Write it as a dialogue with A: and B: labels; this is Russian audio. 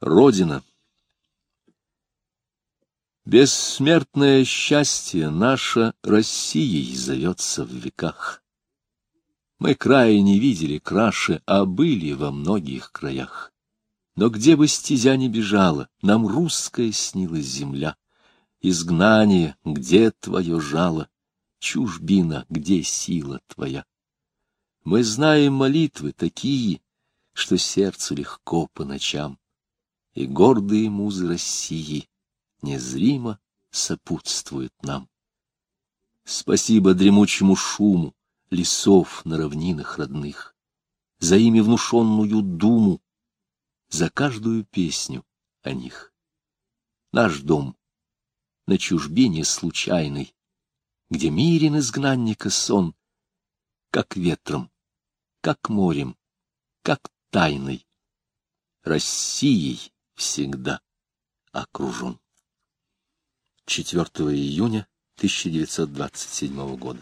A: Родина. Бессмертное счастье наше Россией зовется в веках. Мы края не видели краше, а были во многих краях. Но где бы стезя не бежала, нам русская снилась земля. Изгнание, где твое жало, чужбина, где сила твоя. Мы знаем молитвы такие, что сердцу легко по ночам, и гордые музы России незримо сопутствуют нам. Спасибо дремучему шуму лесов на равнинах родных, за ими внушенную думу, за каждую песню о них. Наш дом на чужбине случайной, где мирен изгнанника сон, как ветром, как морем, как тайной, Россией всегда окружен. 4 июня 1927 года.